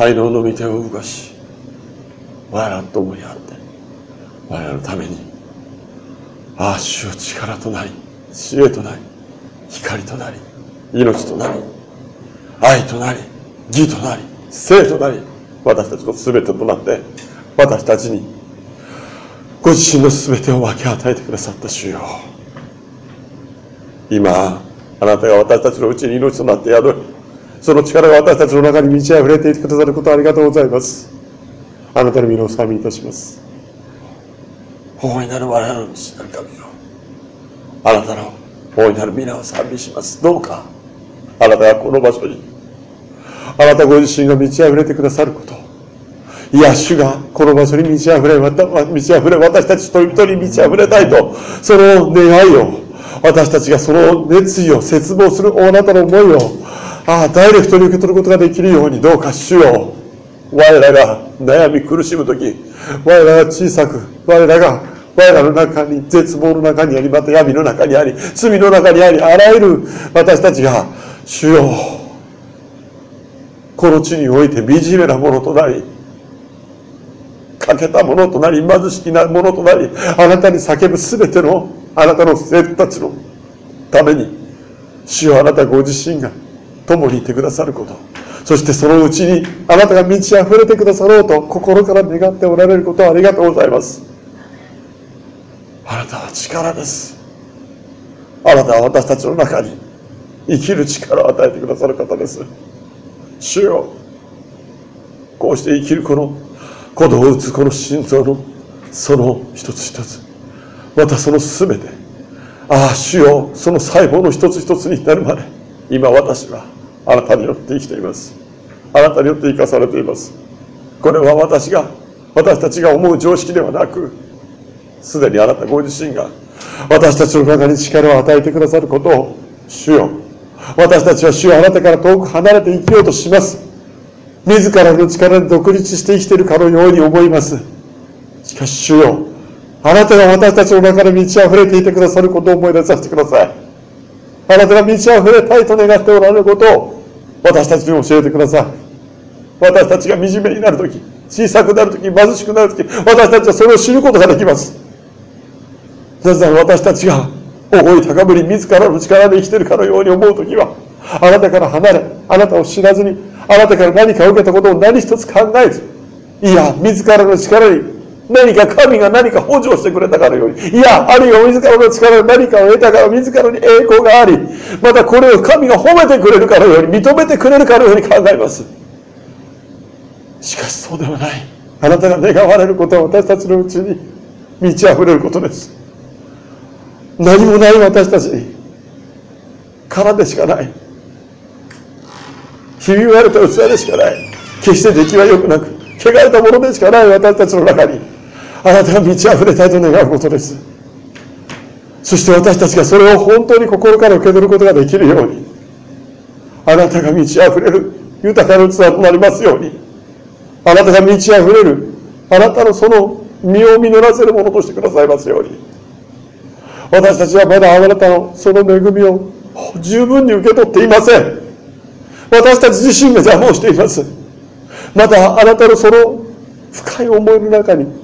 滞納の御手を動かし我らと共にあって我らのためにああ主よ力となり知恵となり光となり命となり愛となり義となり生となり私たちの全てとなって私たちにご自身の全てを分け与えてくださった主よ。今あなたが私たちのうちに命となって宿りその力が私たちの中に満ち溢れていてくださることありがとうございます。あなたの身のおさみいたします。大いなる我らの父なる神よあなたの大いなる皆を賛美します。どうかあなたがこの場所にあなたご自身が満ち溢れてくださることいや主がこの場所に満ち溢れ満ち溢れ私たち一人一人に満ち溢れたいとその願いを私たちがその熱意を切望するあなたの思いをああダイレクトに受け取ることができるようにどうか主よ我らが悩み苦しむ時我らが小さく我らが我らの中に絶望の中にありまた闇の中にあり罪の中にありあらゆる私たちが主よこの地において惨めなものとなり欠けたものとなり貧しきなものとなりあなたに叫ぶ全てのあなたの生徒たちのために主よあなたご自身が共にいてくださること。そしてそのうちにあなたが満ち溢れてくださろうと心から願っておられることをありがとうございます。あなたは力です。あなたは私たちの中に生きる力を与えてくださる方です。主よこうして生きるこの鼓動を打つこの心臓のその一つ一つ。またその全て。ああ主よその細胞の一つ一つに至るまで。今私はあなたによって生きています。あなたによって生かされています。これは私が私たちが思う常識ではなくすでにあなたご自身が私たちの中に力を与えてくださることを主よ私たちは主よあなたから遠く離れて生きようとします。自らの力で独立して生きているかのように思います。しかし主よあなたが私たちの中で満ち溢れていてくださることを思い出させてください。あなたが満ち溢れたいと願っておられることを私たちに教えてください。私たちが惨めになるとき小さくなるとき貧しくなるとき私たちはそれを知ることができます。なぜなら私たちが思い高ぶり自らの力で生きているかのように思うときはあなたから離れあなたを知らずにあなたから何かを受けたことを何一つ考えずいや自らの力に何か神が何か補助してくれたかのように。いやあるいは自らの力で何かを得たから自らに栄光がありまたこれを神が褒めてくれるかのように認めてくれるかのように考えます。しかしそうではない。あなたが願われることは私たちのうちに満ち溢れることです。何もない私たち。に空でしかない。ひび割れた器でしかない。決して出来は良くなく汚れたものでしかない私たちの中に。あなたが満ち溢れたいと願うことです。そして私たちがそれを本当に心から受け取ることができるようにあなたが満ち溢れる豊かな器となりますようにあなたが満ち溢れるあなたのその身を実らせるものとしてくださいますように私たちはまだあなたのその恵みを十分に受け取っていません。私たち自身が邪魔をしています。またあなたのその深い思いの中に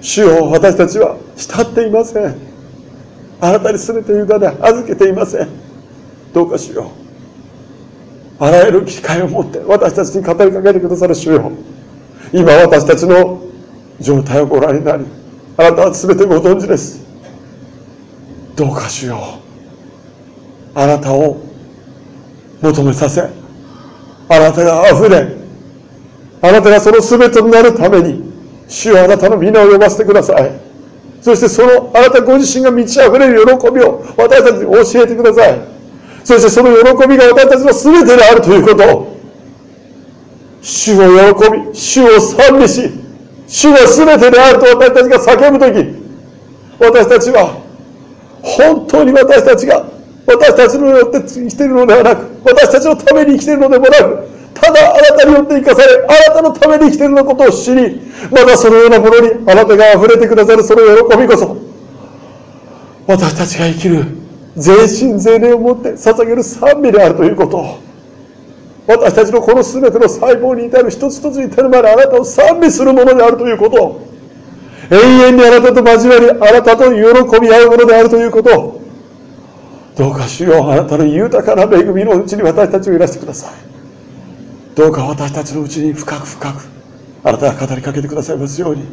主を私たちは慕っていません。あなたに全て委ね預けていません。どうか主よあらゆる機会を持って私たちに語りかけてくださる主よ。今私たちの状態をご覧になりあなたは全てご存知です。どうか主よあなたを求めさせあなたが溢れあなたがその全てになるために主よあなたの皆を呼ばせてください。そしてそのあなたご自身が満ち溢れる喜びを私たちに教えてください。そしてその喜びが私たちの全てであるということを主を喜び主を賛美し主が全てであると私たちが叫ぶ時私たちは本当に私たちが私たちによって生きているのではなく私たちのために生きているのでもなくただあなたによって生かされあなたのために生きているのことを知りまたそのようなものにあなたが溢れてくださるその喜びこそ私たちが生きる全身全霊を持って捧げる賛美であるということを私たちのこの全ての細胞に至る一つ一つに至るまであなたを賛美するものであるということ永遠にあなたと交わりあなたと喜び合うものであるということどうか主ようあなたの豊かな恵みのうちに私たちをいらしてください。どうか私たちのうちに深く深くあなたが語りかけてくださいますように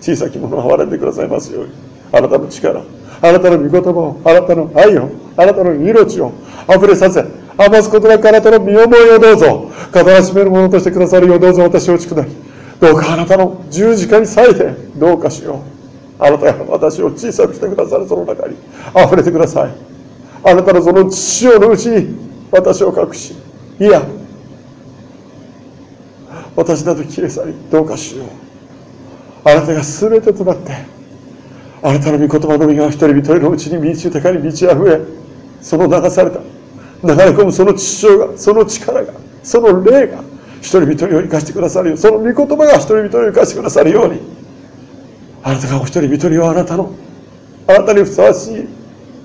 小さきものを憐れんでくださいますようにあなたの力あなたの御言葉をあなたの愛をあなたの命を溢れさせ余すことなくあなたの身思いをどうぞ語らしめるものとしてくださるようどうぞ私をくだりどうかあなたの十字架に割いてどうかしよう。あなたが私を小さくしてくださるその中に溢れてください。あなたのその父親のうちに私を隠しいや私など消え去りどうかしよう。あなたが全てとなってあなたの御言葉の実が一人一人のうちに満ち豊かに満ち溢れその流された流れ込むその父親がその力がその霊が一人一人を生かしてくださるようその御言葉が一人一人を生かしてくださるようにあなたがお一人一人をあなたのあなたにふさわしい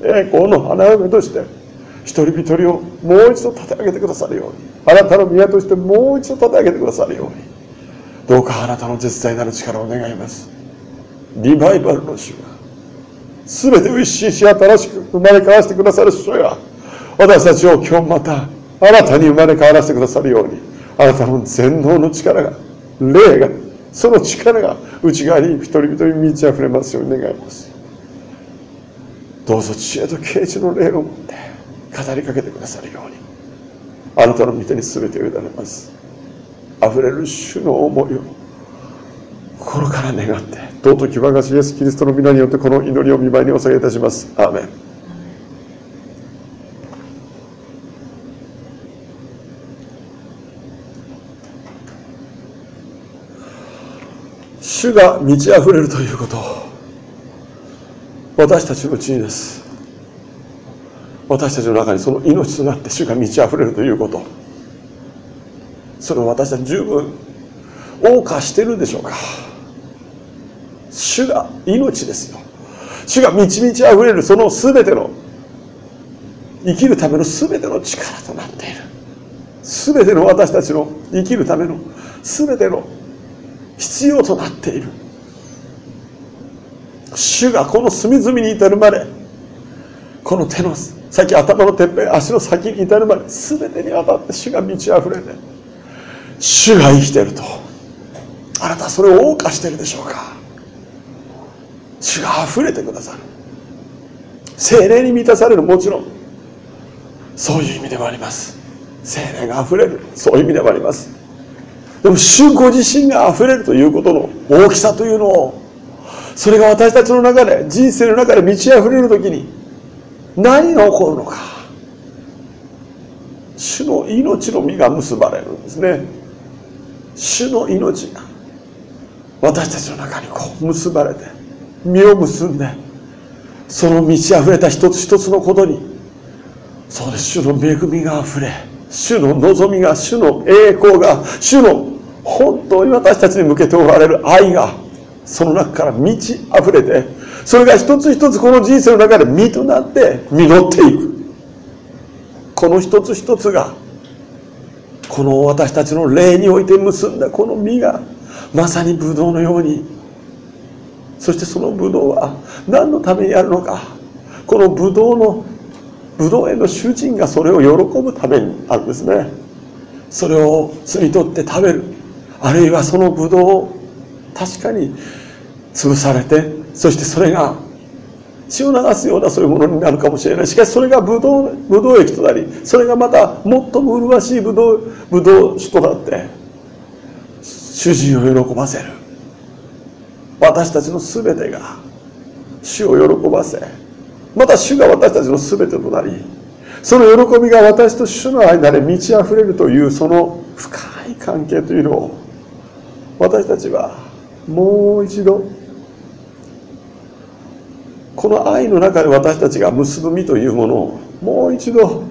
栄光の花嫁として一人一人をもう一度立て上げてくださるように。あなたの宮としてもう一度立て上げてくださるように。どうかあなたの絶大なる力を願います。リバイバルの主が。全てを一新し新しく生まれ変わらせてくださる主が私たちを今日また新たに生まれ変わらせてくださるように。あなたの全能の力が霊がその力が内側に一人一人満ち溢れますように願います。どうぞ知恵と啓示の霊を持って語りかけてくださるように。あなたの御手に全てを委ねます。溢れる主の思いを心から願って尊き我が主イエスキリストの皆によってこの祈りを見舞いにお下げいたします。アーメン。主が満ち溢れるということ私たちのうちにです。私たちの中にその命となって主が満ち溢れるということ。それを私たち十分謳歌してるんでしょうか。主が命ですよ。主が満ち満ち溢れるその全ての生きるための全ての力となっている。全ての私たちの生きるための全ての必要となっている。主がこの隅々に至るまでこの手の先頭のてっぺん足の先に至るまで全てにわたって主が満ち溢れて主が生きてると。あなたはそれを謳歌してるでしょうか。主が溢れてくださる。精霊に満たされるもちろん。そういう意味でもあります。精霊が溢れる。そういう意味でもあります。でも主ご自身が溢れるということの大きさというのをそれが私たちの中で人生の中で満ち溢れる時に何が起こるのか。主の命の実が結ばれるんですね。主の命が。私たちの中にこう結ばれて実を結んでその満ち溢れた一つ一つのことにそうです主の恵みが溢れ主の望みが主の栄光が主の本当に私たちに向けておられる愛がその中から満ち溢れてそれが一つ一つこの人生の中で実となって実っていく。この一つ一つがこの私たちの霊において結んだこの実がまさにブドウのように。そしてそのブドウは何のためにあるのか。このブドウのブドウ園の主人がそれを喜ぶためにあるんですね。それを摘み取って食べる。あるいはそのブドウを確かに潰されてそしてそれが血を流すようなそういうものになるかもしれない。しかしそれがブドウブドウ液となりそれがまた最も麗しいブドウブドウ酒となって主人を喜ばせる。私たちの全てが主を喜ばせまた主が私たちの全てとなりその喜びが私と主の間で満ち溢れるというその深い関係というのを私たちはもう一度この愛の中で私たちが結ぶ実というものをもう一度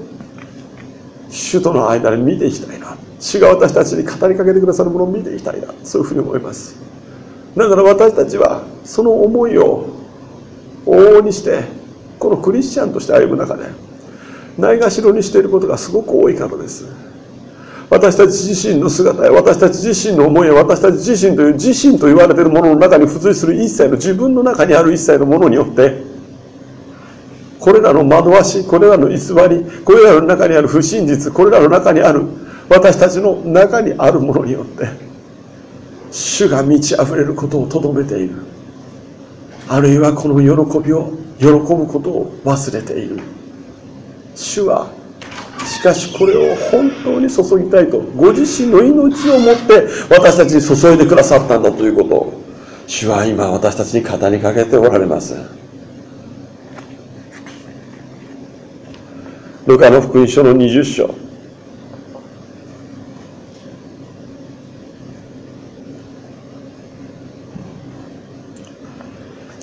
主との間で見ていきたいな。主が私たちに語りかけてくださるものを見ていきたいな。そういうふうに思います。だから私たちはその思いを往々にしてこのクリスチャンとして歩む中でないがしろにしていることがすごく多いからです。私たち自身の姿や私たち自身の思いや私たち自身という自身と言われているものの中に付随する一切の自分の中にある一切のものによってこれらの惑わしこれらの偽りこれらの中にある不真実これらの中にある私たちの中にあるものによって主が満ち溢れることをとどめている。あるいはこの喜びを喜ぶことを忘れている。主はしかしこれを本当に注ぎたいとご自身の命をもって私たちに注いでくださったんだということ。を主は今私たちに語りかけておられます。ルカの福音書の20章。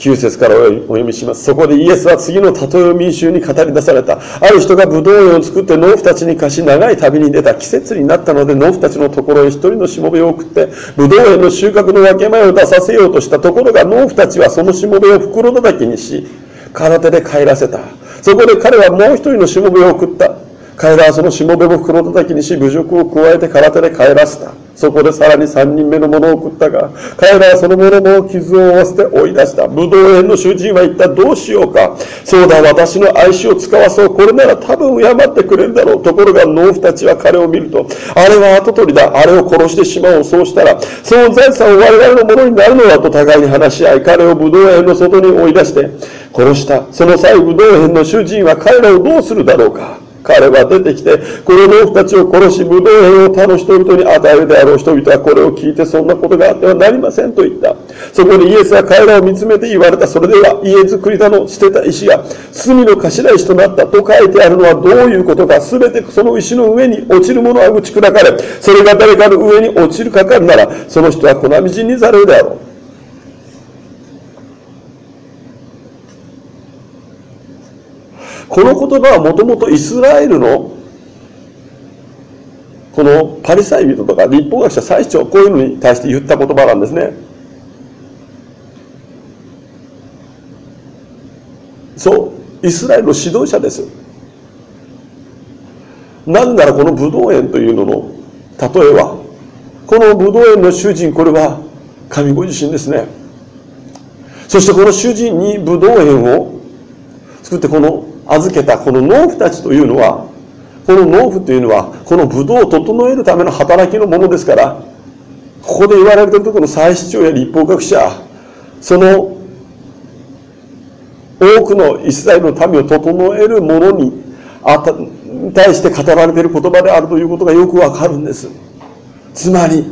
9節からお読みします。そこでイエスは次の例えを民衆に語り出された。ある人がブドウ園を作って農夫たちに貸し長い旅に出た季節になったので農夫たちのところへ一人のしもべを送ってブドウ園の収穫の分け前を出させようとしたところが農夫たちはそのしもべを袋叩きにし空手で帰らせた。そこで彼はもう一人のしもべを送った。彼らはそのしもべも袋叩きにし侮辱を加えて空手で帰らせた。そこでさらに三人目の者を送ったが、彼らはその者の傷を負わせて追い出した。武道園の主人は言った、どうしようか。そうだ、私の愛しを使わそう。これなら多分敬ってくれるだろう。ところが農夫たちは彼を見ると、あれは跡取りだ。あれを殺してしまおう。そうしたら、その財産を我々のものになるのだと互いに話し合い、彼を武道園の外に追い出して殺した。その際、武道園の主人は彼らをどうするだろうか。彼は出てきて、この農夫たちを殺し、武道園を他の人々に与えるであろう人々はこれを聞いてそんなことがあってはなりませんと言った。そこでイエスは彼らを見つめて言われた。それでは家作りだの捨てた石が隅の頭石となったと書いてあるのはどういうことか。すべてその石の上に落ちるものは打ち砕かれ、それが誰かの上に落ちるかかるなら、その人は粉道にざるであろう。この言葉はもともとイスラエルのこのパリサイ人とか立法学者最長こういうのに対して言った言葉なんですね。そうイスラエルの指導者です。なぜならこのブドウ園というのの例えはこのブドウ園の主人これは神ご自身ですね。そしてこの主人にブドウ園を作ってこの預けたこの農夫たちというのはこの農夫というのはこのブドウを整えるための働きのものですからここで言われてるとこの祭司長や立法学者その多くのイスラエルの民を整えるものに対して語られている言葉であるということがよくわかるんです。つまり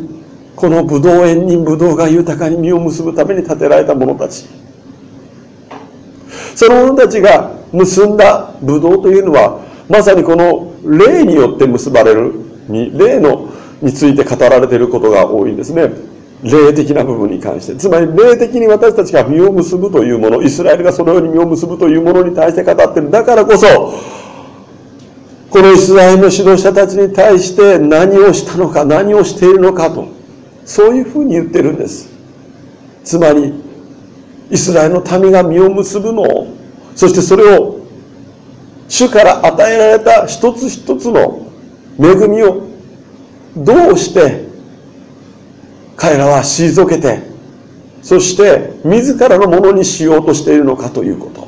このブドウ園にブドウが豊かに実を結ぶために建てられた者たち。その者たちが結んだブドウというのはまさにこの霊によって結ばれるに霊のについて語られていることが多いんですね。霊的な部分に関して。つまり霊的に私たちが実を結ぶというものイスラエルがそのように実を結ぶというものに対して語っているだからこそこのイスラエルの指導者たちに対して何をしたのか何をしているのかと。そういうふうに言ってるんです。つまりイスラエルの民が実を結ぶのをそしてそれを主から与えられた一つ一つの恵みをどうして彼らは退けてそして自らのものにしようとしているのかということ。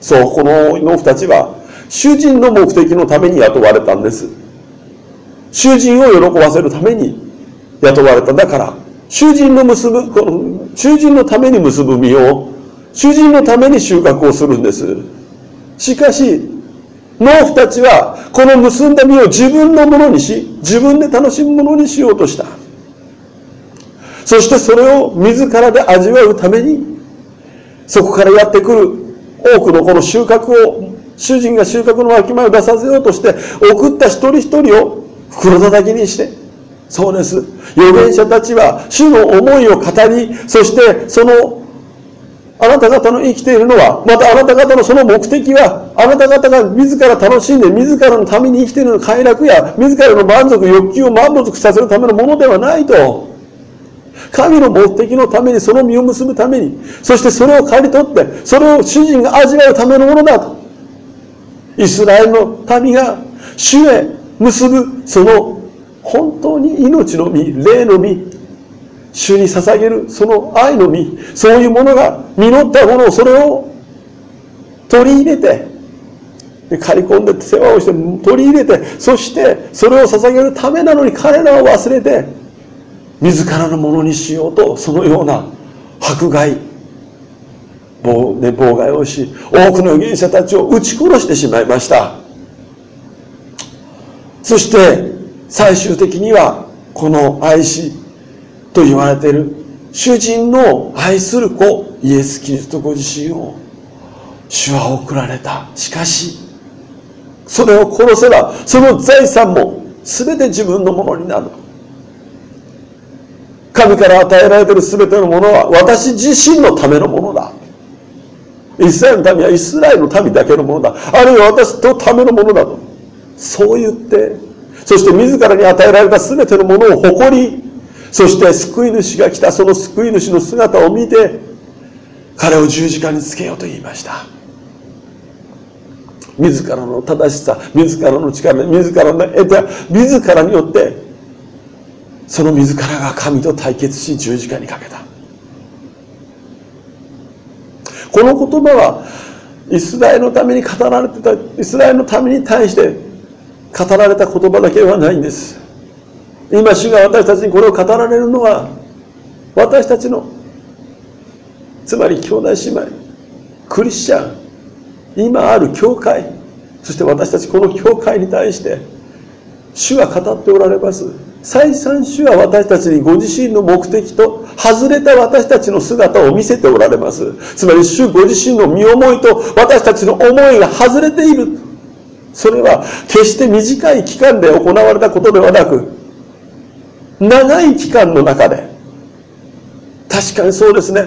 そうこの農夫たちは主人の目的のために雇われたんです。主人を喜ばせるために雇われた。だから主人の結ぶこの主人のために結ぶ実を主人のために収穫をするんです。しかし農夫たちはこの結んだ実を自分のものにし自分で楽しむものにしようとした。そしてそれを自らで味わうためにそこからやってくる多くのこの収穫を主人が収穫のわきまえを出させようとして送った一人一人を袋叩きにしてそうです。預言者たちは主の思いを語りそしてそのあなた方の生きているのは、またあなた方のその目的は、あなた方が自ら楽しんで、自らのために生きているの快楽や、自らの満足、欲求を満足させるためのものではないと。神の目的のために、その実を結ぶために、そしてそれを刈り取って、それを主人が味わうためのものだと。イスラエルの民が主へ結ぶその本当に命の実霊の実主に捧げるその愛の実そういうものが実ったものをそれを取り入れて刈り込んで世話をして取り入れてそしてそれを捧げるためなのに彼らを忘れて自らのものにしようとそのような迫害妨,、ね、妨害をし多くの預言者たちを撃ち殺してしまいました。そして最終的にはこの愛しと言われている主人の愛する子イエス・キリストご自身を主は送られた。しかしそれを殺せばその財産も全て自分のものになる。神から与えられている全てのものは私自身のためのものだ。イスラエルの民はイスラエルの民だけのものだ。あるいは私のためのものだと。そう言ってそして自らに与えられた全てのものを誇りそして救い主が来たその救い主の姿を見て彼を十字架につけようと言いました。自らの正しさ自らの力自らの得た自らによってその自らが神と対決し十字架にかけた。この言葉はイスラエルのために語られてたイスラエルのために対して語られた言葉だけではないんです。今主が私たちにこれを語られるのは私たちのつまり兄弟姉妹クリスチャン今ある教会そして私たちこの教会に対して主は語っておられます。再三主は私たちにご自身の目的と外れた私たちの姿を見せておられます。つまり主ご自身の身思いと私たちの思いが外れている。それは決して短い期間で行われたことではなく長い期間の中で確かにそうですね。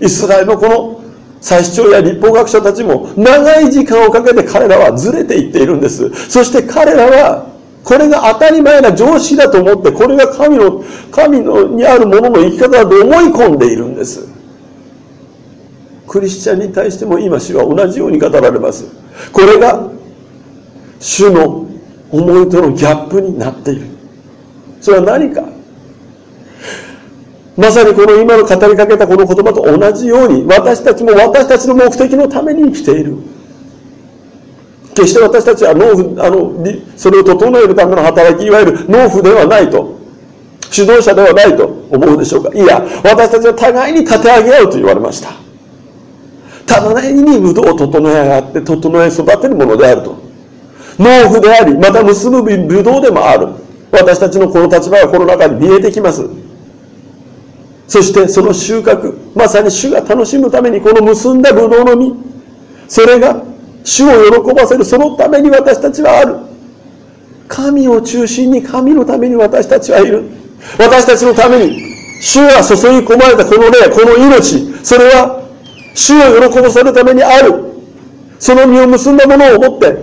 イスラエルのこの祭司長や立法学者たちも長い時間をかけて彼らはずれていっているんです。そして彼らはこれが当たり前な常識だと思ってこれが神の神のにあるものの生き方だと思い込んでいるんです。クリスチャンに対しても今主は同じように語られます。これが主の思いとのギャップになっている。それは何か？まさにこの今の語りかけたこの言葉と同じように私たちも私たちの目的のために生きている。決して私たちは農夫あのそれを整えるための働きいわゆる農夫ではないと。指導者ではないと思うでしょうか。いや私たちは互いに立て上げ合うと言われました。互いにブドウを整え上がって整え育てるものであると。農夫でありまた結ぶブドウでもある。私たちのこの立場がこの中に見えてきます。そしてその収穫まさに主が楽しむためにこの結んだブドウの実。それが主を喜ばせるそのために私たちはある。神を中心に神のために私たちはいる。私たちのために主が注ぎ込まれたこの霊この命それは主を喜ばせるためにある。その実を結んだものを持って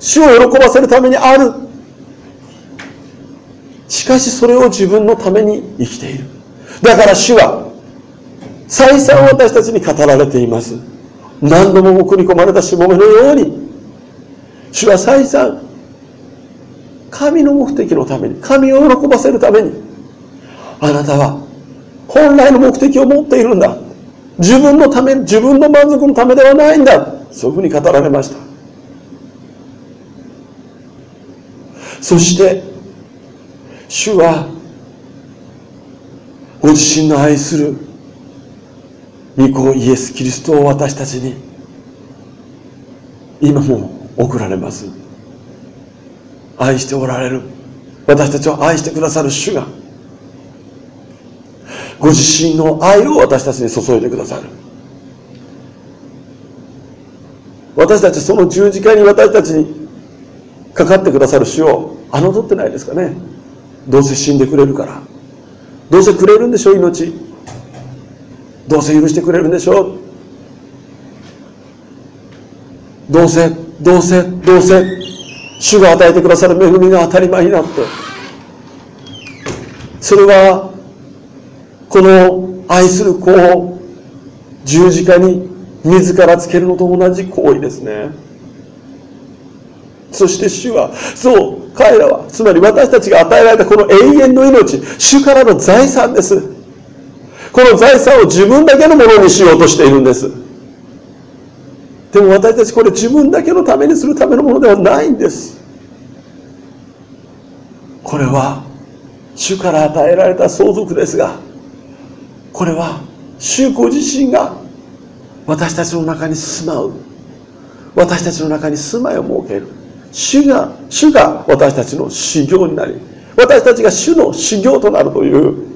主を喜ばせるためにある。しかしそれを自分のために生きている。だから主は再三私たちに語られています。何度も送り込まれたしもべのように。主は再三神の目的のために神を喜ばせるためにあなたは本来の目的を持っているんだ。自分のため自分の満足のためではないんだ。そういうふうに語られました。そして主はご自身の愛する御子イエス・キリストを私たちに今も送られます。愛しておられる。私たちを愛してくださる主がご自身の愛を私たちに注いでくださる。私たちその十字架に私たちにかかってくださる主を侮ってないですかね。どうせ死んでくれるから。どうせくれるんでしょう命。どうせ許してくれるんでしょ。うどうせどうせどうせ。主が与えてくださる恵みが当たり前になって。それはこの愛する子を十字架に自らつけるのと同じ行為ですね。そして主はそう彼らはつまり私たちが与えられたこの永遠の命主からの財産です。この財産を自分だけのものにしようとしているんです。でも私たちこれ自分だけのためにするためのものではないんです。これは主から与えられた相続ですがこれは主ご自身が私たちの中に住まう。私たちの中に住まいを設ける。主が主が私たちの修行になり私たちが主の修行となるという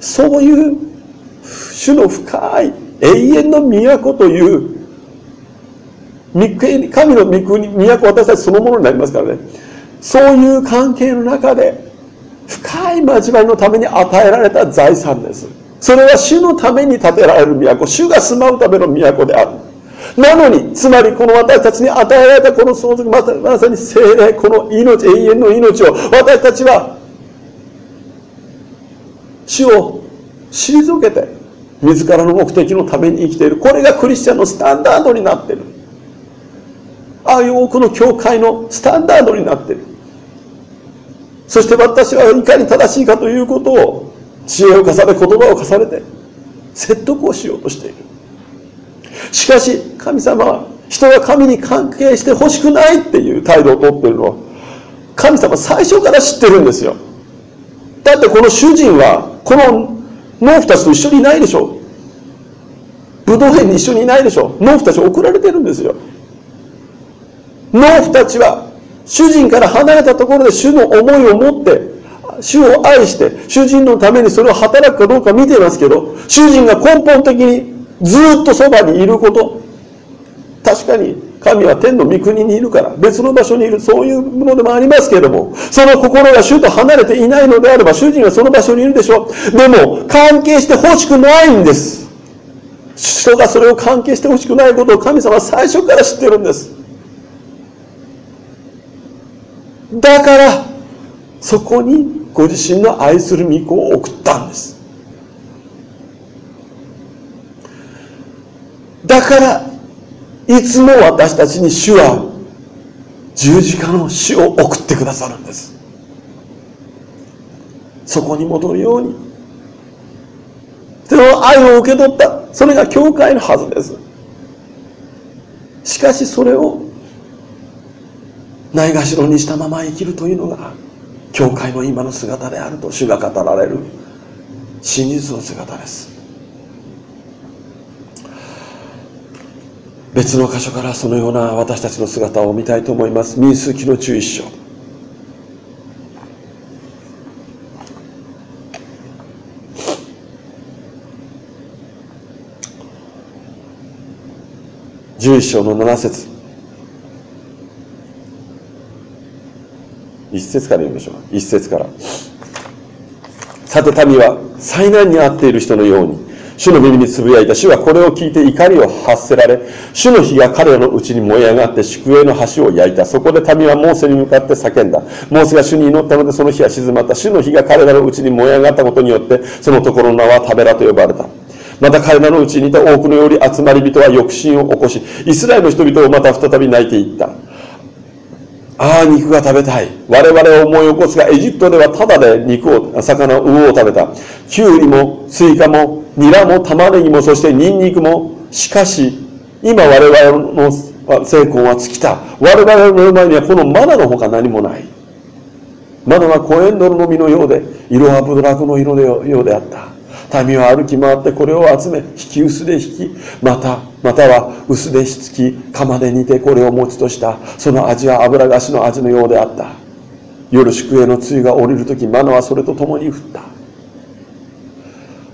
そういう主の深い永遠の都という神の御国都私たちそのものになりますからね。そういう関係の中で深い交わりのために与えられた財産です。それは主のために建てられる都主が住まうための都である。なのにつまりこの私たちに与えられたこの相続まさまさに精霊この命永遠の命を私たちは主を退けて自らの目的のために生きている。これがクリスチャンのスタンダードになっている。ああいう多くの教会のスタンダードになっている。そして私はいかに正しいかということを知恵を重ね言葉を重ねて説得をしようとしている。しかし神様は人が神に関係してほしくないっていう態度をとってるのは神様最初から知ってるんですよ。だってこの主人はこの農夫たちと一緒にいないでしょ。ブドウ園に一緒にいないでしょ。農夫たち送られてるんですよ。農夫たちは主人から離れたところで主の思いを持って主を愛して主人のためにそれを働くかどうか見てますけど主人が根本的にずっとそばにいること。確かに神は天の御国にいるから別の場所にいるそういうものでもありますけれどもその心が主と離れていないのであれば主人はその場所にいるでしょう。でも関係してほしくないんです。人がそれを関係してほしくないことを神様は最初から知ってるんです。だからそこにご自身の愛する御子を送ったんです。だからいつも私たちに主は十字架の死を送ってくださるんです。そこに戻るように。その愛を受け取った。それが教会のはずです。しかしそれをないがしろにしたまま生きるというのが教会の今の姿であると主が語られる真実の姿です。別の箇所からそのような私たちの姿を見たいと思います。民数記の11章。11章の7節。一節から読みましょう一節から。さて民は災難に遭っている人のように主の耳につぶやいた主はこれを聞いて怒りを発せられ主の火が彼らのうちに燃え上がって宿営の橋を焼いた。そこで民はモーセに向かって叫んだ。モーセが主に祈ったのでその火は静まった。主の火が彼らのうちに燃え上がったことによってそのところの名はタベラと呼ばれた。また彼らのうちにいた多くのより集まり人は欲心を起こしイスラエルの人々をまた再び泣いて言った。ああ、肉が食べたい。我々を思い起こすが、エジプトではただで肉を、魚、魚を食べた。キュウリも、スイカも、ニラも、玉ねぎも、そしてニンニクも。しかし、今我々の精根は尽きた。我々の前にはこのマナのほか何もない。マナはコエンドルの実のようで、色はブドラクの色のようであった。民は歩き回ってこれを集め引き薄で引きまたまたは薄でしつき釜で煮てこれを餅としたその味は油菓子の味のようであった。夜宿営の露が降りる時マナはそれと共に降った。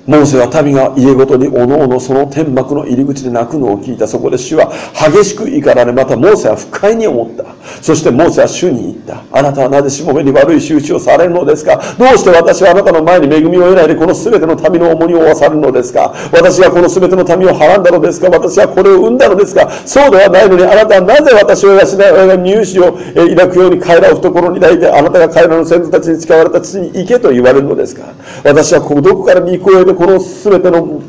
モーセは民が家ごとにおのおのその天幕の入り口で泣くのを聞いた。そこで主は激しく怒られ、またモーセは不快に思った。そしてモーセは主に言った。あなたはなぜしもべに悪い仕打ちをされるのですか？どうして私はあなたの前に恵みを得ないでこの全ての民の重荷を負わされるのですか？私がこの全ての民をはらんだのですか？私はこれを生んだのですか？そうではないのにあなたはなぜ私を養い親が入試を抱くように彼らを懐に抱いてあなたが彼らの先祖たちに使われた地に行けと言われるのですか？私はどこから肉を得てこの全ての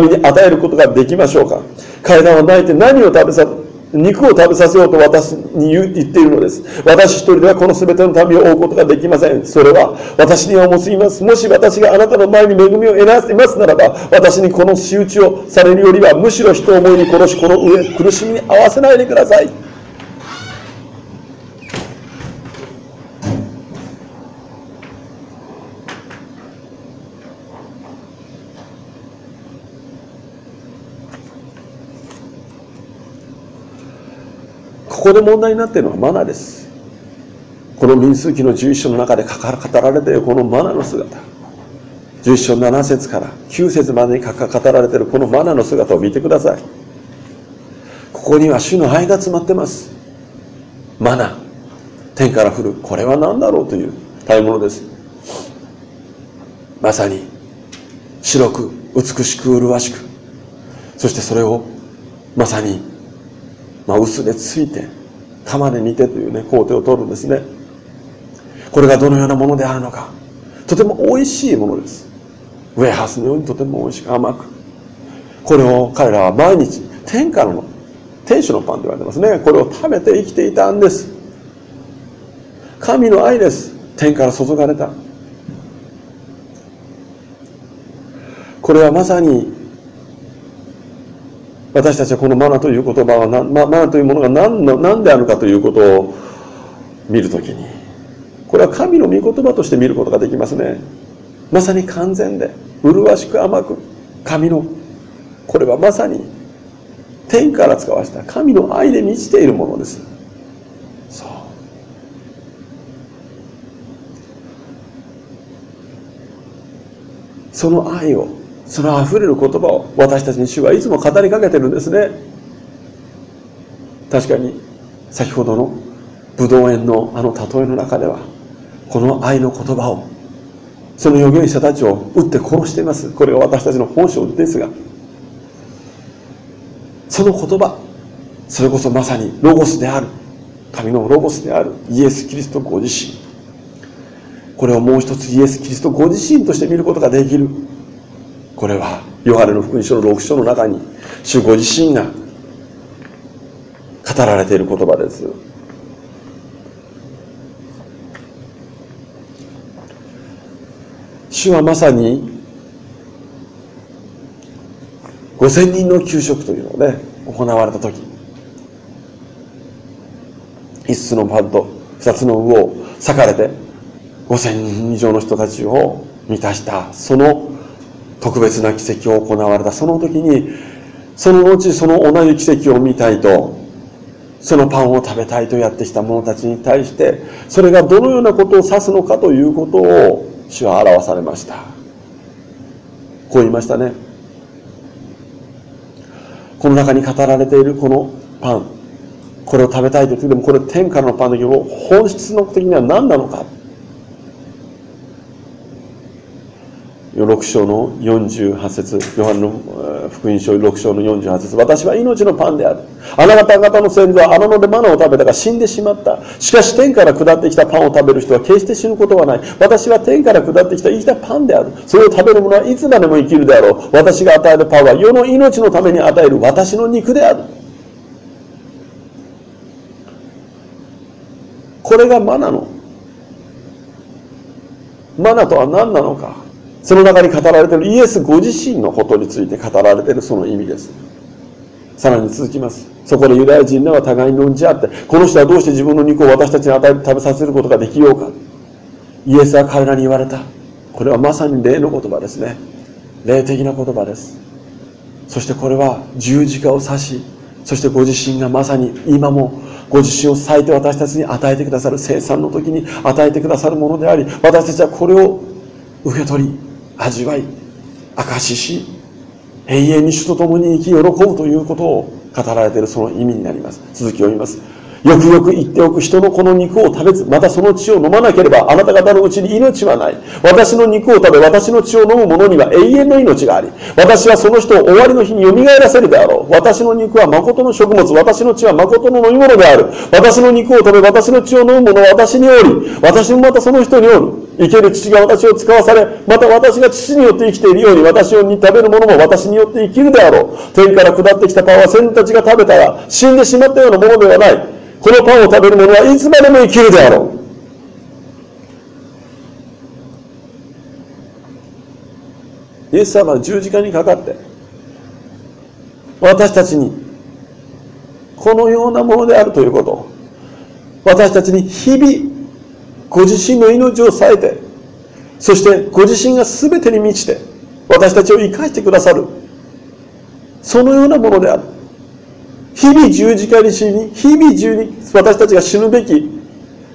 民に与えることができましょうか彼らは泣いて何を食べさ肉を食べさせようと私に言っているのです。私一人ではこの全ての民を追うことができません。それは私には重すぎます。もし私があなたの前に恵みを得なせますならば、私にこの仕打ちをされるよりは、むしろ人を思いに殺し、この上、苦しみに合わせないでください。ここで問題になっているのはマナです。この民数記の11章の中で語られているこのマナの姿。11章7節から9節までに語られているこのマナの姿を見てください。ここには主の愛が詰まってます。マナ。天から降る。これは何だろうという食べ物です。まさに白く美しく麗しくそしてそれをまさに、まあ、薄でついて玉で煮てというね工程を取るんですね。これがどのようなものであるのか。とても美味しいものです。ウェハースのようにとても美味しく甘く。これを彼らは毎日天下の天使のパンと言われてますね。これを食べて生きていたんです。神の愛です。天から注がれた。これはまさに私たちはこのマナという言葉はマナというものが何の何であるかということを見るときにこれは神の御言葉として見ることができますね。まさに完全で麗しく甘く神のこれはまさに天から使わした神の愛で満ちているものです。そう。その愛をその溢れる言葉を私たちに主はいつも語りかけてるんですね。確かに先ほどのブドウ園のあの例えの中ではこの愛の言葉をその預言者たちを撃って殺しています。これが私たちの本性ですがその言葉それこそまさにロゴスである神のロゴスであるイエス・キリストご自身。これをもう一つイエス・キリストご自身として見ることができる。これはヨハネの福音書の6章の中に主ご自身が語られている言葉です。主はまさに5000人の給食というのをね行われた時。一つのパンと二つの魚を裂かれて5000人以上の人たちを満たしたその特別な奇跡を行われた。その時にその後その同じ奇跡を見たいとそのパンを食べたいとやってきた者たちに対してそれがどのようなことを指すのかということを主は表されました。こう言いましたね。この中に語られているこのパン。これを食べたいと言ってでもこれ天下のパンだけど本質の的には何なのか。6章の48節ヨハネの福音書6章の48節。私は命のパンである。あなた方の先祖は荒野でマナを食べたが死んでしまった。しかし天から下ってきたパンを食べる人は決して死ぬことはない。私は天から下ってきた生きたパンである。それを食べる者はいつまでも生きるであろう。私が与えるパンは世の命のために与える。私の肉である。これがマナの。マナとは何なのか。その中に語られているイエスご自身のことについて語られているその意味です。さらに続きます。そこでユダヤ人らは互いに論じ合ってこの人はどうして自分の肉を私たちに与えて食べさせることができようか。イエスは彼らに言われた。これはまさに霊の言葉ですね。霊的な言葉です。そしてこれは十字架を指しそしてご自身がまさに今もご自身を割いて私たちに与えてくださる生産の時に与えてくださるものであり私たちはこれを受け取り味わい証しし永遠に主と共に生き喜ぶということを語られているその意味になります。続きを言います。よくよく言っておく人のこの肉を食べずまたその血を飲まなければあなた方のうちに命はない。私の肉を食べ私の血を飲む者には永遠の命があり。私はその人を終わりの日によみがえらせるであろう。私の肉は誠の食物私の血は誠の飲み物である。私の肉を食べ私の血を飲む者は私におり私もまたその人におる。生ける父が私を使わされ、また私が父によって生きているように、私に食べるものも私によって生きるであろう。天から下ってきたパンは先たちが食べたら死んでしまったようなものではない。このパンを食べる者はいつまでも生きるであろう。イエス様は十字架にかかって、私たちに、このようなものであるということを、私たちに日々、ご自身の命を割えて、そしてご自身が全てに満ちて、私たちを生かしてくださる。そのようなものである。日々十字架に死に、日々十に私たちが死ぬべき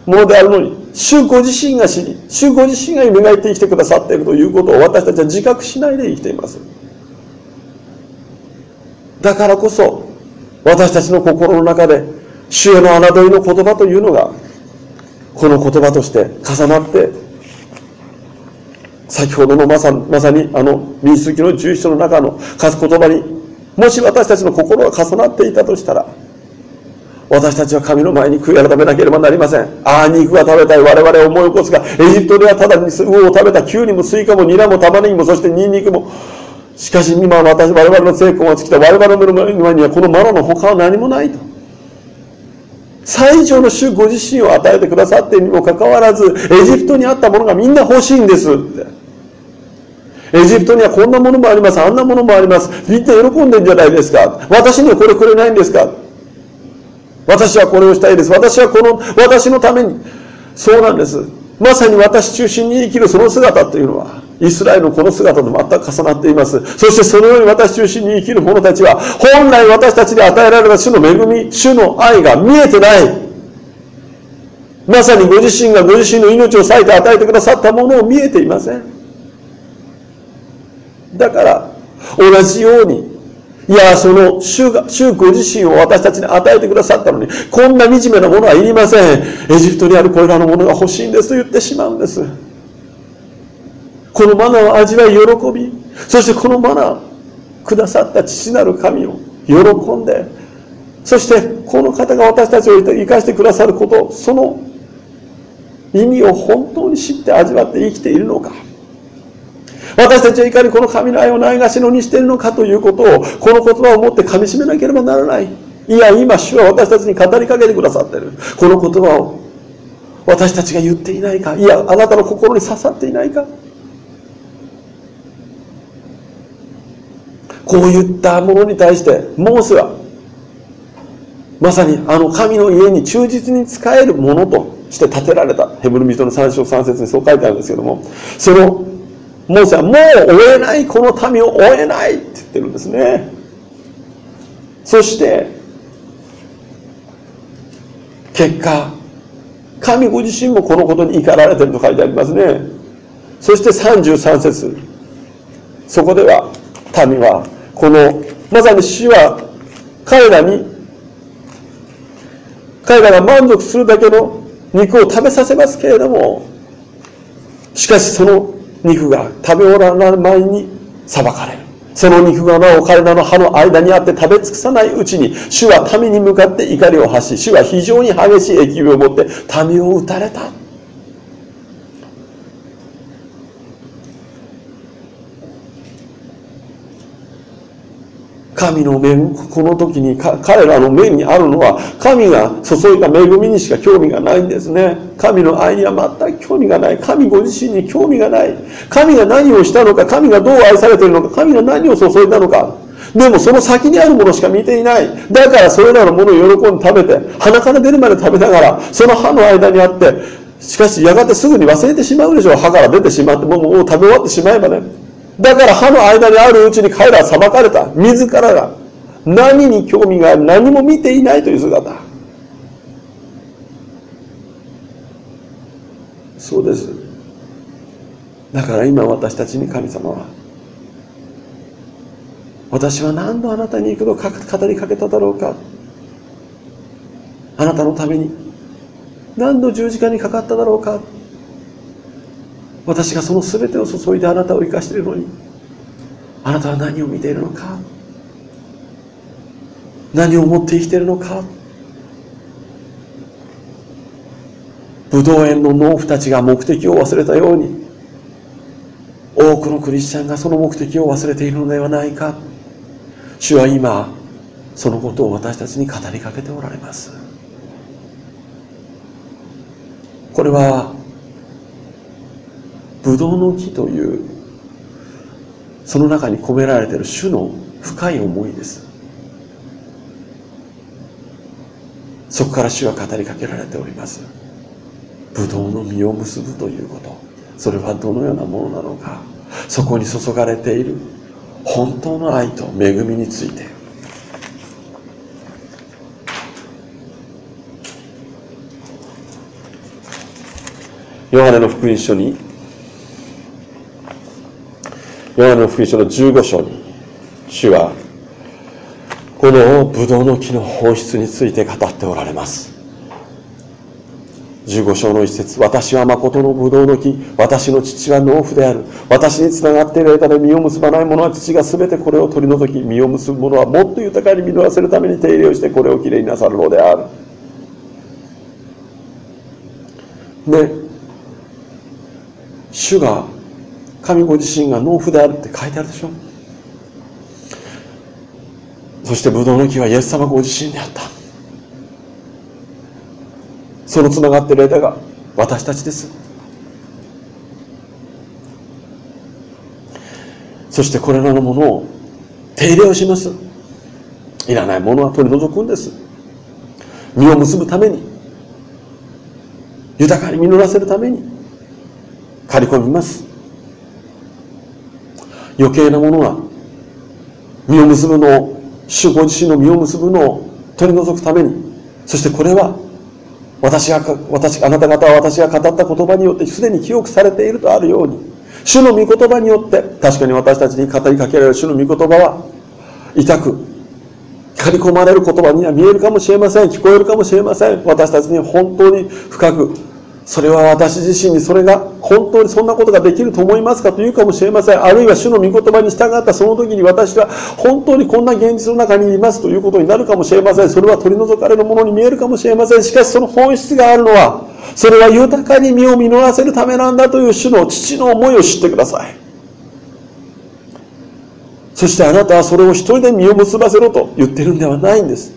ものであるのに、主ご自身が死に、主ご自身が描いて生きてくださっているということを私たちは自覚しないで生きています。だからこそ、私たちの心の中で、主への侮りの言葉というのが、この言葉として重なって先ほどのまさまさにあの民数記の十一章の中の言葉にもし私たちの心が重なっていたとしたら私たちは神の前に悔い改めなければなりません。ああ、肉が食べたい。我々は思い起こすが、エジプトではただに魚を食べた。キュウリもスイカもニラも玉ねぎも、そしてニンニクも。しかし今私、我々の成功が尽きた。我々の目の前にはこのマナの他は何もないと。最上の主ご自身を与えてくださっているにもかかわらず、エジプトにあったものがみんな欲しいんですって。エジプトにはこんなものもあります、あんなものもあります。みんな喜んでんじゃないですか。私にはこれくれないんですか。私はこれをしたいです。私はこの、私のために。そうなんです。まさに私中心に生きるその姿というのは、イスラエルのこの姿と全く重なっています。そしてそのように私中心に生きる者たちは、本来私たちに与えられた主の恵み、主の愛が見えてない。まさにご自身がご自身の命を割いて与えてくださったものを見えていません。だから、同じように、いや、その主が、主ご自身を私たちに与えてくださったのに、こんな惨めなものはいりません。エジプトにあるこれらのものが欲しいんですと言ってしまうんです。このマナーを味わい喜びそしてこのマナーくださった父なる神を喜んでそしてこの方が私たちを生かしてくださることその意味を本当に知って味わって生きているのか私たちはいかにこの神の愛をないがしろにしているのかということをこの言葉を持ってかみしめなければならない。いや今主は私たちに語りかけてくださっている。この言葉を私たちが言っていないか。いやあなたの心に刺さっていないか。こういったものに対してモーセはまさにあの神の家に忠実に仕えるものとして建てられた。ヘブル人の3章3節にそう書いてあるんですけどもそのモーセはもう追えないこの民を追えないって言ってるんですね。そして結果神ご自身もこのことに怒られてると書いてありますね。そして33節。そこでは民はこのまさに死は彼らに彼らが満足するだけの肉を食べさせますけれどもしかしその肉が食べ終わらない前に裁かれる。その肉がなお彼らの歯の間にあって食べ尽くさないうちに主は民に向かって怒りを発し主は非常に激しい疫病を持って民を打たれた。神の目この時に彼らの目にあるのは神が注いだ恵みにしか興味がないんですね。神の愛には全く興味がない。神ご自身に興味がない。神が何をしたのか神がどう愛されているのか神が何を注いだのか。でもその先にあるものしか見ていない。だからそれらのものを喜んで食べて鼻から出るまで食べながらその歯の間にあってしかしやがてすぐに忘れてしまうでしょう。歯から出てしまってもう食べ終わってしまえばね。だから歯の間にあるうちに彼らは裁かれた。自らが何に興味があり何も見ていないという姿。そうです。だから今私たちに神様は私は何度あなたに行くと語りかけただろうかあなたのために何度十字架にかかっただろうか私がその全てを注いであなたを生かしているのにあなたは何を見ているのか何を持って生きているのかブドウ園の農夫たちが目的を忘れたように多くのクリスチャンがその目的を忘れているのではないか。主は今そのことを私たちに語りかけておられます。これはブドウの木というその中に込められている主の深い思いです。そこから主は語りかけられております。ブドウの実を結ぶということ。それはどのようなものなのか。そこに注がれている。本当の愛と恵みについて。ヨハネの福音書にヨハネの福音書の15章に主はこのブドウの木の本質について語っておられます。15章の一節私は誠のブドウの木私の父は農夫である。私につながっている枝で実を結ばない者は父が全てこれを取り除き実を結ぶ者はもっと豊かに実らせるために手入れをしてこれをきれいになさるのである。で主が神ご自身が農夫であるって書いてあるでしょ。そしてブドウの木はイエス様ご自身であった。そのつながっている枝が私たちです。そしてこれらのものを手入れをします。いらないものは取り除くんです。実を結ぶために豊かに実らせるために刈り込みます。余計なものは実を結ぶのを主ご自身の実を結ぶのを取り除くためにそしてこれは私が私あなた方は私が語った言葉によってすでに記憶されているとあるように主の御言葉によって確かに私たちに語りかけられる主の御言葉は痛く刈り込まれる言葉には見えるかもしれません聞こえるかもしれません。私たちに本当に深くそれは私自身にそれが本当にそんなことができると思いますかというかもしれません。あるいは主の御言葉に従ったその時に私は本当にこんな現実の中にいますということになるかもしれません。それは取り除かれるものに見えるかもしれません。しかしその本質があるのはそれは豊かに身を実らせるためなんだという主の父の思いを知ってください。そしてあなたはそれを一人で実を結ばせろと言ってるんではないんです。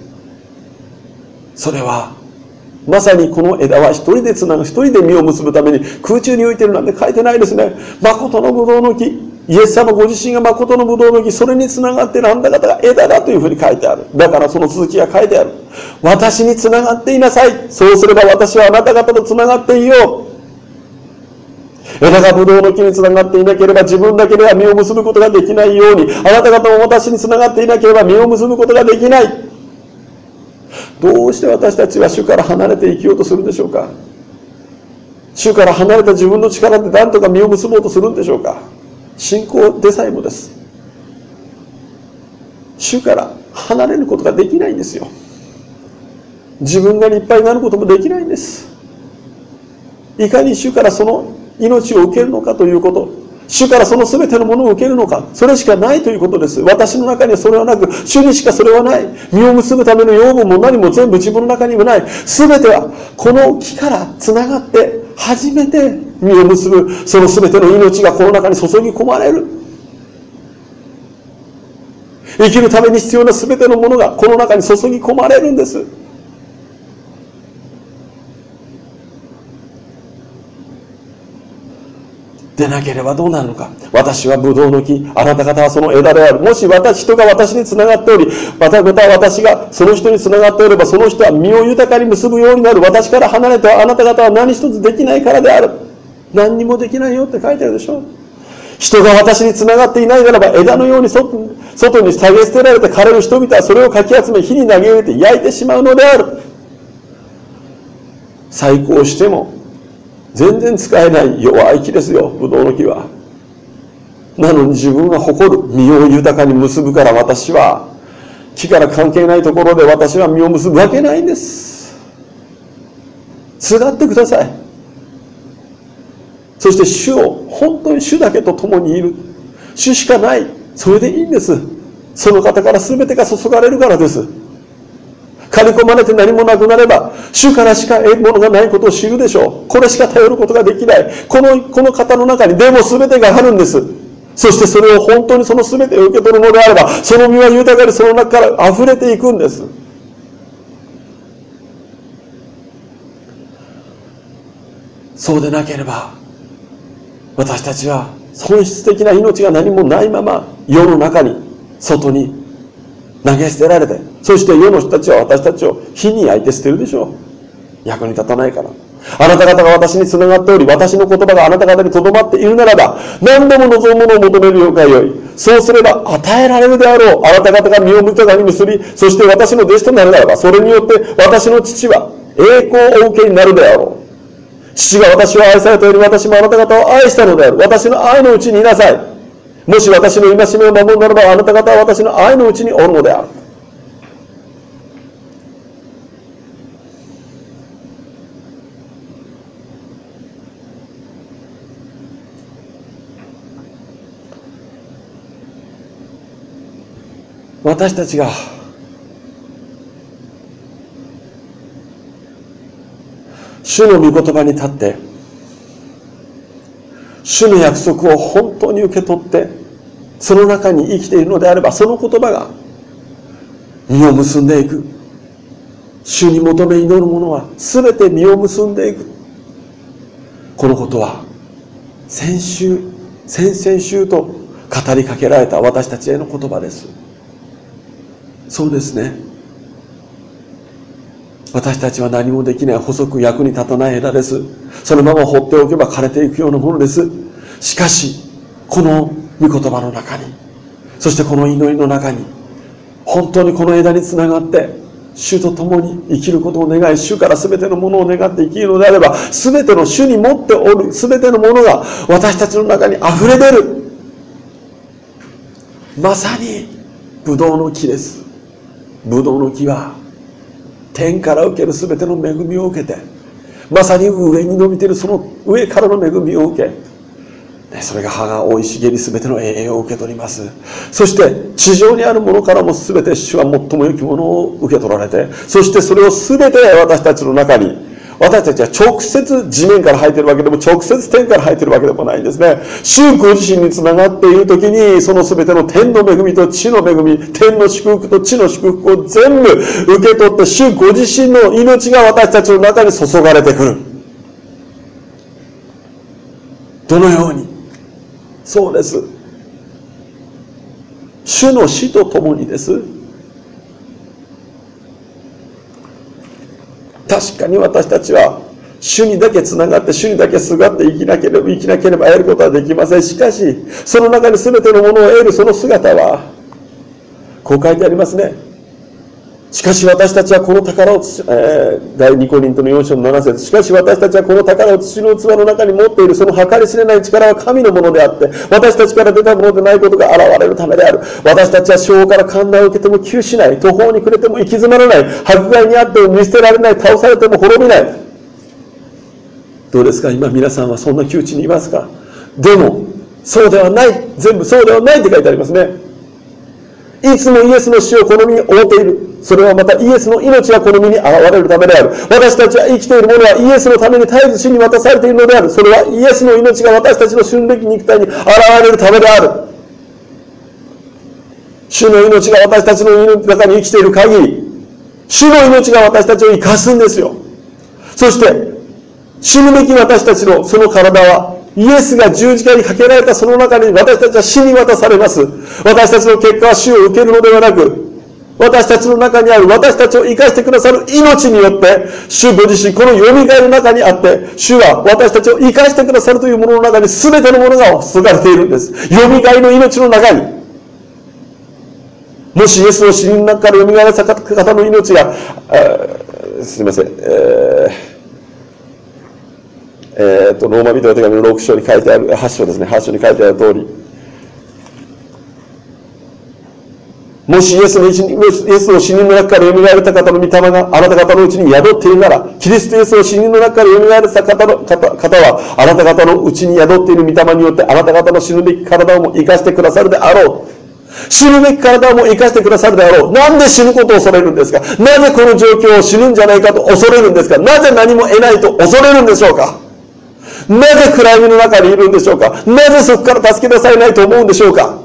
それはまさにこの枝は一人でつなぐ、一人で実を結ぶために空中に浮いてるなんて書いてないですね。誠のブドウの木。イエス様ご自身が誠のブドウの木、それにつながっているあんた方が枝だというふうに書いてある。だからその続きが書いてある。私につながっていなさい。そうすれば私はあなた方とつながっていよう。枝がブドウの木につながっていなければ自分だけでは実を結ぶことができないように、あなた方も私につながっていなければ実を結ぶことができない。どうして私たちは主から離れて生きようとするんでしょうか？主から離れた自分の力で何とか実を結ぼうとするんでしょうか？信仰でさえもです。主から離れることができないんですよ。自分が立派になることもできないんです。いかに主からその命を受けるのかということ。主からその全てのものを受けるのか。それしかないということです。私の中にはそれはなく主にしかそれはない。実を結ぶための養分も何も全部自分の中にはない。全てはこの木からつながって初めて実を結ぶ。その全ての命がこの中に注ぎ込まれる。生きるために必要な全てのものがこの中に注ぎ込まれるんです。でなければどうなるのか。私はブドウの木あなた方はその枝である。もし私人が私につながっておりまたまた私がその人につながっておればその人は身を豊かに結ぶようになる。私から離れてあなた方は何一つできないからである。何にもできないよって書いてあるでしょ人が私につながっていないならば枝のように外に下げ捨てられて枯れる人々はそれをかき集め火に投げ入れて焼いてしまうのである。再興しても全然使えない弱い木ですよブドウの木は。なのに自分が誇る身を豊かに結ぶから私は木から関係ないところで私は実を結ぶわけないんです。すがってください。そして主を本当に主だけと共にいる。主しかない。それでいいんです。その方から全てが注がれるからです。刈り込まれて何もなくなれば、主からしか得るものがないことを知るでしょう。これしか頼ることができない。この、この方の中にでも全てがあるんです。そしてそれを本当にその全てを受け取るのであれば、その身は豊かでその中から溢れていくんです。そうでなければ、私たちは本質的な命が何もないまま世の中に外に投げ捨てられてそして世の人たちは私たちを火に焼いて捨てるでしょう役に立たないからあなた方が私につながっており私の言葉があなた方にとどまっているならば何でも望むものを求めるようがよいそうすれば与えられるであろうあなた方が身を豊かに結びそして私の弟子となるならばそれによって私の父は栄光をお受けになるであろう父が私を愛されたように私もあなた方を愛したのである。私の愛のうちにいなさい。もし私の戒めを守るならばあなた方は私の愛のうちにおるのである。私たちが主の御言葉に立って主の約束を本当に受け取ってその中に生きているのであればその言葉が実を結んでいく。主に求め祈る者は全て実を結んでいく。このことは先週先々週と語りかけられた私たちへの言葉です。そうですね私たちは何もできない細く役に立たない枝です。そのまま放っておけば枯れていくようなものです。しかし、この御言葉の中に、そしてこの祈りの中に、本当にこの枝につながって、主と共に生きることを願い、主から全てのものを願って生きるのであれば、全ての主に持っておる全てのものが私たちの中に溢れ出る。まさに、ブドウの木です。ブドウの木は天から受ける全ての恵みを受けてまさに上に伸びてるその上からの恵みを受けそれが葉が生い茂り全ての栄養を受け取ります。そして地上にあるものからも全て主は最も良きものを受け取られてそしてそれを全て私たちの中に私たちは直接地面から生えてるわけでも直接天から生えてるわけでもないんですね。主ご自身につながっている時にその全ての天の恵みと地の恵み天の祝福と地の祝福を全部受け取って主ご自身の命が私たちの中に注がれてくる。どのように？そうです。主の死とともにです。確かに私たちは主にだけつながって主にだけすがって生きなければ生きなければ得ることはできません。しかしその中に全てのものを得るその姿はこう書いてありますね。しかし私たちはこの宝を、えー、第2コリントの4章の7節しかし私たちはこの宝を土の器の中に持っているその計り知れない力は神のものであって私たちから出たものでないことが現れるためである。私たちは小から寛大を受けても窮しない。途方に暮れても行き詰まらない。迫害にあっても見捨てられない倒されても滅びない。どうですか？今皆さんはそんな窮地にいますか？でもそうではない。全部そうではないって書いてありますね。いつもイエスの死をこの身に覆っているそれはまたイエスの命がこの身に現れるためである。私たちは生きている者はイエスのために絶えず死に渡されているのである。それはイエスの命が私たちの旬べき肉体に現れるためである。主の命が私たちの中に生きている限り、主の命が私たちを生かすんですよ。そして、死ぬべき私たちのその体は、イエスが十字架にかけられたその中に私たちは死に渡されます。私たちの結果は死を受けるのではなく、私たちの中にある私たちを生かしてくださる命によって主ご自身この蘇りの中にあって主は私たちを生かしてくださるというものの中に全てのものが注がれているんです。蘇りの命の中に。もしイエスの死人の中から蘇らせた方の命がすみません。えーえー、とローマ人の手紙の6章に書いてある8章ですね。8章に書いてある通り。もしイエスのイエスの死人の中から蘇られた方の御霊があなた方のうちに宿っているなら、キリストイエスを死人の中から蘇られた方の方方は、あなた方のうちに宿っている御霊によってあなた方の死ぬべき体をも生かしてくださるであろう。死ぬべき体をも生かしてくださるであろう。なんで死ぬことを恐れるんですか？なぜこの状況を死ぬんじゃないかと恐れるんですか？なぜ何も得ないと恐れるんでしょうか？なぜ暗闇の中にいるんでしょうか？なぜそこから助け出されないと思うんでしょうか？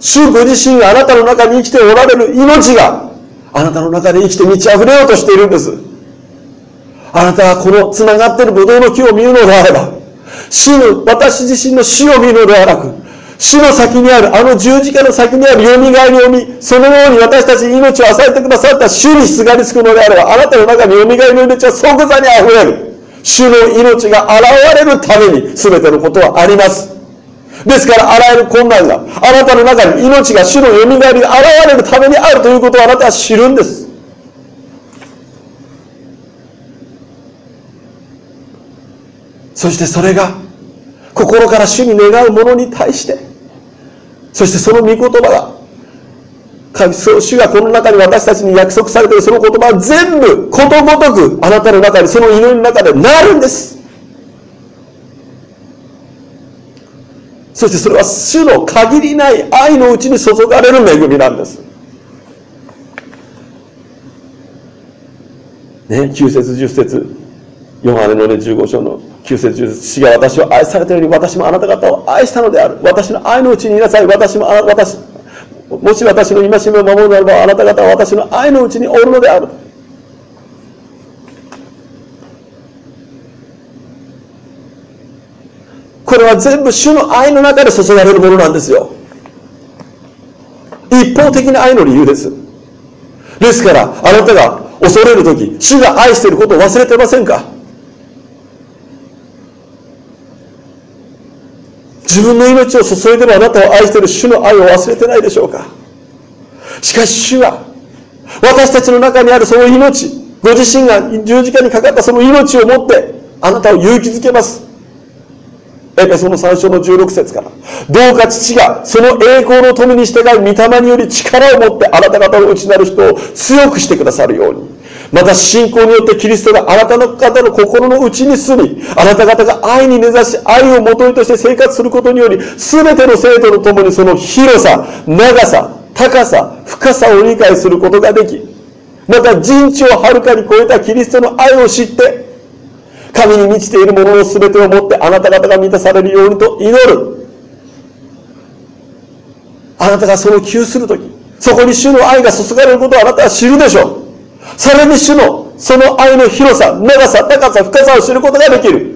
主ご自身があなたの中に生きておられる命があなたの中で生きて満ち溢れようとしているんです。あなたがこの繋がっているブドウの木を見るのであれば、死の、私自身の死を見るのではなく、死の先にある、あの十字架の先にある蘇りを見、そのように私たちに命を与えてくださった主にすがりつくのであれば、あなたの中に蘇りの命は即座に溢れる。主の命が現れるために全てのことはあります。ですから、あらゆる困難が、あなたの中に命が主の蘇りが現れるためにあるということをあなたは知るんです。そしてそれが、心から主に願う者に対して、そしてその御言葉が、神、主がこの中に私たちに約束されているその言葉は全部、ことごとく、あなたの中に、その祈りの中でなるんです。そしてそれは主の限りない愛のうちに注がれる恵みなんです。ね、9節10節ヨハネのね15章の9節10節死が私を愛されたように私もあなた方を愛したのである。私の愛のうちにいなさい。私もあ私もし私の戒めを守るならばあなた方は私の愛のうちにおるのである。これは全部主の愛の中で注がれるものなんですよ。一方的な愛の理由です。ですから、あなたが恐れるとき、主が愛していることを忘れてませんか？自分の命を注いでもあなたを愛している主の愛を忘れてないでしょうか？しかし主は、私たちの中にあるその命、ご自身が十字架にかかったその命を持って、あなたを勇気づけます。エペソの3章の16節から。どうか父がその栄光の富に従い御霊により力を持ってあなた方の内なる人を強くしてくださるように。また信仰によってキリストがあなたの方の心の内に住み、あなた方が愛に根ざし、愛をもとにとして生活することにより、全ての生徒と共にその広さ、長さ、高さ、深さを理解することができ、また人知をはるかに超えたキリストの愛を知って、神に満ちているものの全てをもってあなた方が満たされるようにと祈る。あなたがその窮するとき、そこに主の愛が注がれることをあなたは知るでしょう。さらに主のその愛の広さ、長さ、高さ、深さを知ることができる。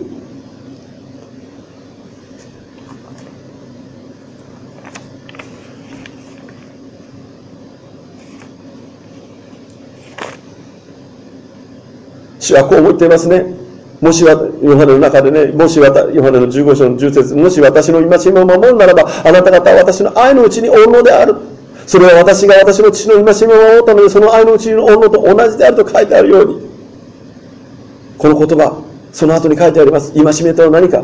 主はこう思っていますね。もしはヨハネの中でね、もしヨハネの15章の10節もし私の戒めを守るならば、あなた方は私の愛のうちにおるのである。それは私が私の父の戒めを守ったので、その愛のうちにおるのと同じであると書いてあるように。この言葉、その後に書いてあります。戒めとは何か。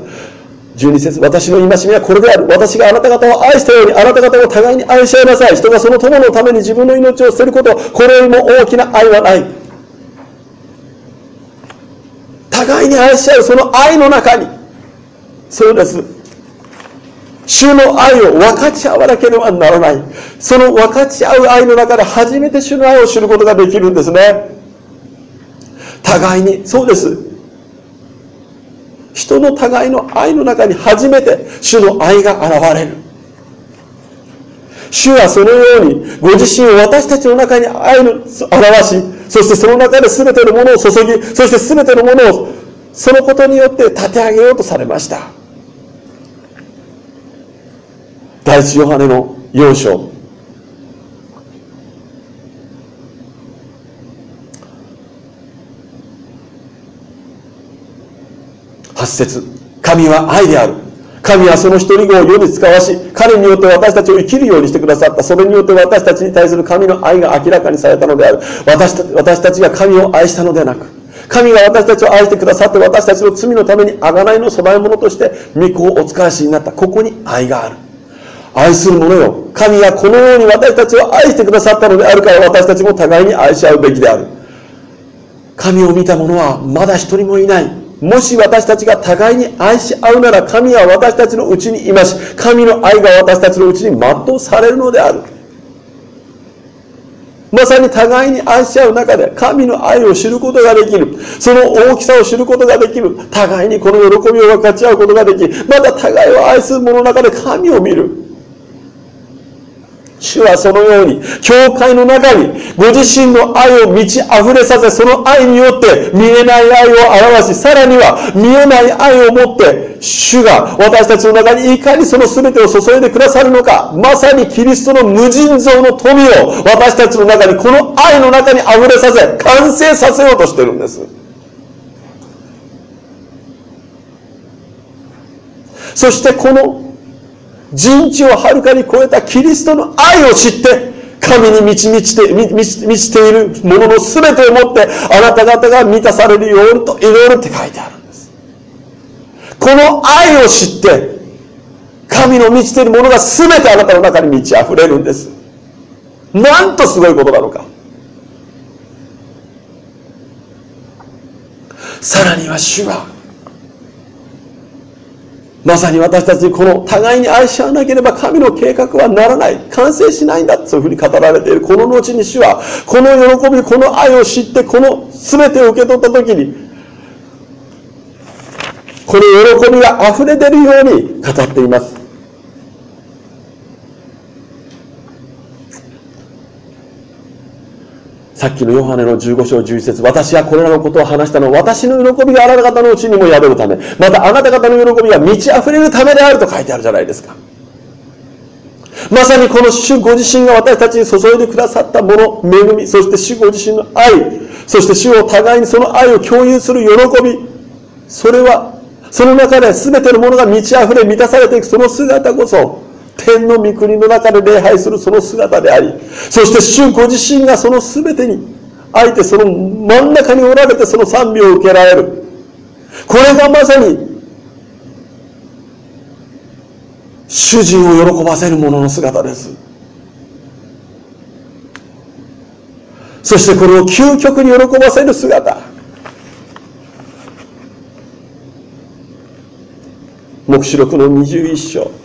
12節私の戒めはこれである。私があなた方を愛したように、あなた方を互いに愛し合いなさい。人がその友のために自分の命を捨てること、これよりも大きな愛はない。互いに愛し合うその愛の中にそうです主の愛を分かち合わなければならない。その分かち合う愛の中で初めて主の愛を知ることができるんですね。互いにそうです。人の互いの愛の中に初めて主の愛が現れる。主はそのようにご自身を私たちの中に愛の表しそしてその中で全てのものを注ぎそして全てのものをそのことによって立て上げようとされました。第一ヨハネの4章8節神は愛である神はその一人子を世に使わし、彼によって私たちを生きるようにしてくださった。それによって私たちに対する神の愛が明らかにされたのである。私た私たちが神を愛したのではなく、神が私たちを愛してくださって私たちの罪のために贖いの供え物として御子をお使わしになった。ここに愛がある。愛する者よ。神がこのように私たちを愛してくださったのであるから私たちも互いに愛し合うべきである。神を見た者はまだ一人もいない。もし私たちが互いに愛し合うなら神は私たちのうちにいまし神の愛が私たちのうちに全うされるのであるまさに互いに愛し合う中で神の愛を知ることができるその大きさを知ることができる互いにこの喜びを分かち合うことができまた互いを愛する者の中で神を見る主はそのように、教会の中にご自身の愛を満ち溢れさせ、その愛によって見えない愛を表し、さらには見えない愛を持って、主が私たちの中にいかにその全てを注いでくださるのか、まさにキリストの無尽蔵の富を私たちの中に、この愛の中に溢れさせ、完成させようとしてるんです。そしてこの人知をはるかに超えたキリストの愛を知って神に満ち満ちて満ち満ちているものの全てをもってあなた方が満たされるようにと祈るって書いてあるんです。この愛を知って神の満ちているものが全てあなたの中に満ち溢れるんです。なんとすごいことなのか。さらには主はまさに私たちにこの互いに愛し合わなければ神の計画はならない。完成しないんだ。そういうふうに語られている。この後に主は、この喜び、この愛を知って、この全てを受け取った時に、この喜びが溢れ出るように語っています。さっきのヨハネの15章11節私はこれらのことを話したのは私の喜びがあなた方のうちにも宿るためまたあなた方の喜びが満ち溢れるためであると書いてあるじゃないですか。まさにこの主ご自身が私たちに注いでくださったもの恵みそして主ご自身の愛そして主を互いにその愛を共有する喜びそれはその中で全てのものが満ち溢れ満たされていくその姿こそ天の御国の中で礼拝するその姿でありそして主ご自身がその全てにあえてその真ん中におられてその賛美を受けられる。これがまさに主人を喜ばせる者の姿です。そしてこれを究極に喜ばせる姿。黙示録の21章。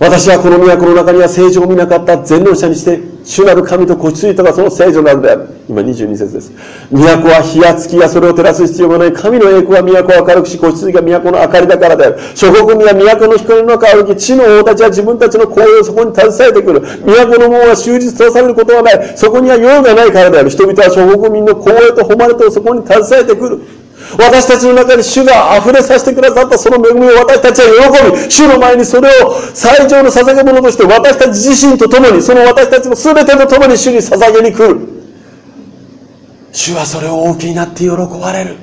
私はこの都の中には聖女を見なかった全能者にして主なる神と子羊とがその聖女なるである。今22節です。都は火や月がそれを照らす必要がない神の栄光は都を明るくし子羊が都の明かりだからである。諸国民は都の光の中を歩き地の王たちは自分たちの行為をそこに携えてくる。都の門は終日通されることはない。そこには用がないからである。人々は諸国民の光栄と誉れとそこに携えてくる。私たちの中に主が溢れさせてくださったその恵みを私たちは喜び、主の前にそれを最上の捧げ物として私たち自身と共に、その私たちの全てと共に主に捧げに来る。主はそれをお受けになって喜ばれる。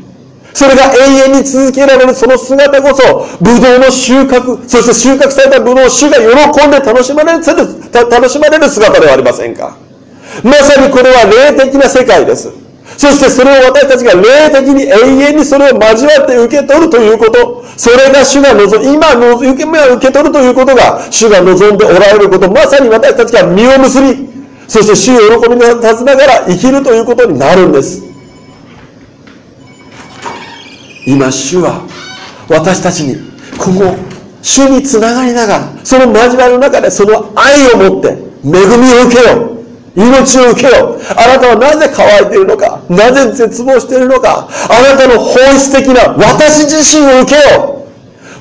それが永遠に続けられるその姿こそ、ブドウの収穫、そして収穫されたブドウを主が喜んで楽しまれる、楽しまれる姿ではありませんか。まさにこれは霊的な世界です。そしてそれを私たちが霊的に永遠にそれを交わって受け取るということ、それが主が望む、今の受け受け取るということが主が望んでおられること、まさに私たちが実を結び、そして主を喜びに立ちながら生きるということになるんです。今主は私たちにこの主につながりながらその交わりの中でその愛を持って恵みを受けよう。命を受けよあなたはなぜ乾いているのか？なぜ絶望しているのか？あなたの本質的な私自身を受けよ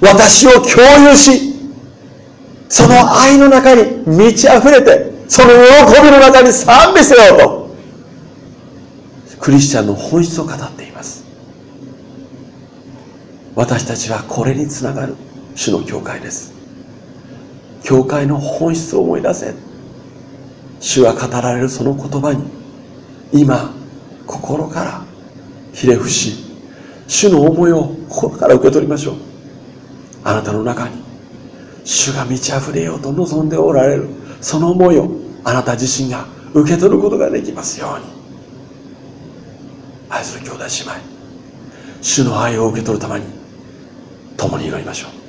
私を共有しその愛の中に満ち溢れてその喜びの中に賛美せよと。クリスチャンの本質を語っています。私たちはこれにつながる主の教会です。教会の本質を思い出せ。主が語られるその言葉に今心からひれ伏し主の思いを心から受け取りましょう。あなたの中に主が満ち溢れようと望んでおられるその思いをあなた自身が受け取ることができますように。愛する兄弟姉妹主の愛を受け取るために共に祈りましょう。